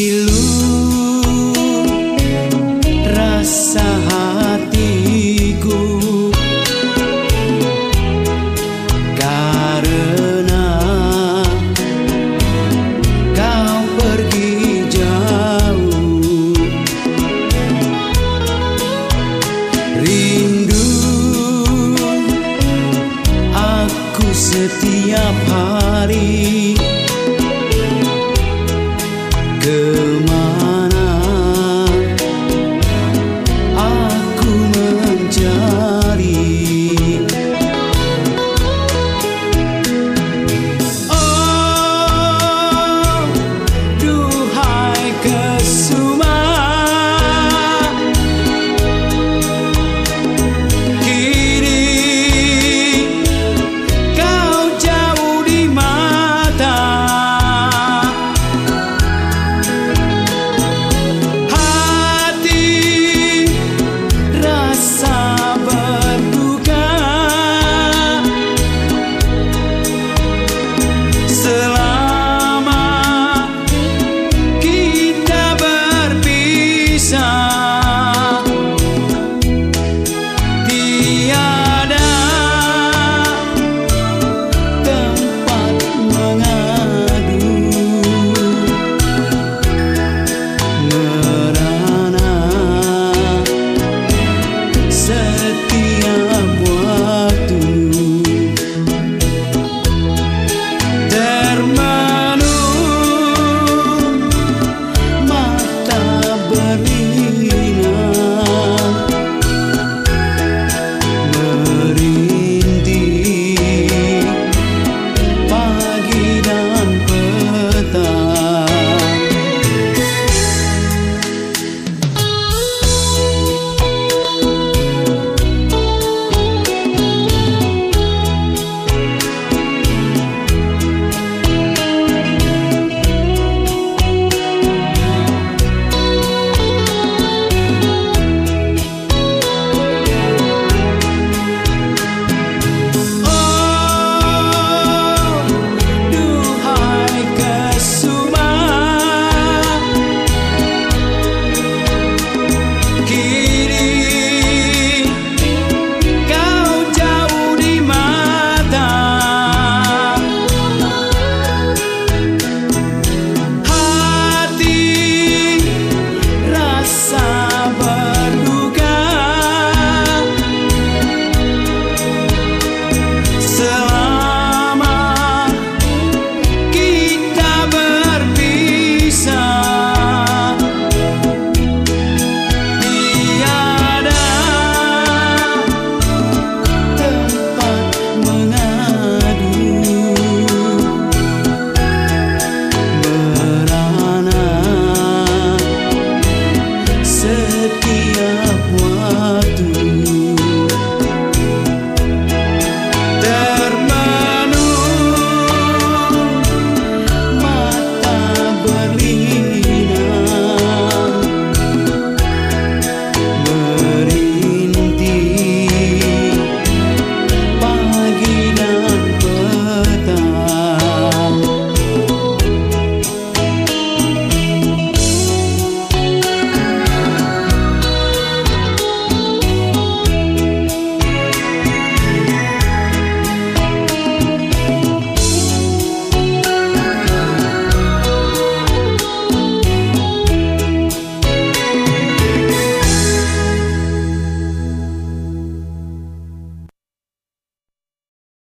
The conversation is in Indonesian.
pilu rasa hatiku. Karena kau pergi jauh rindu aku setiap hari. setiap waktu.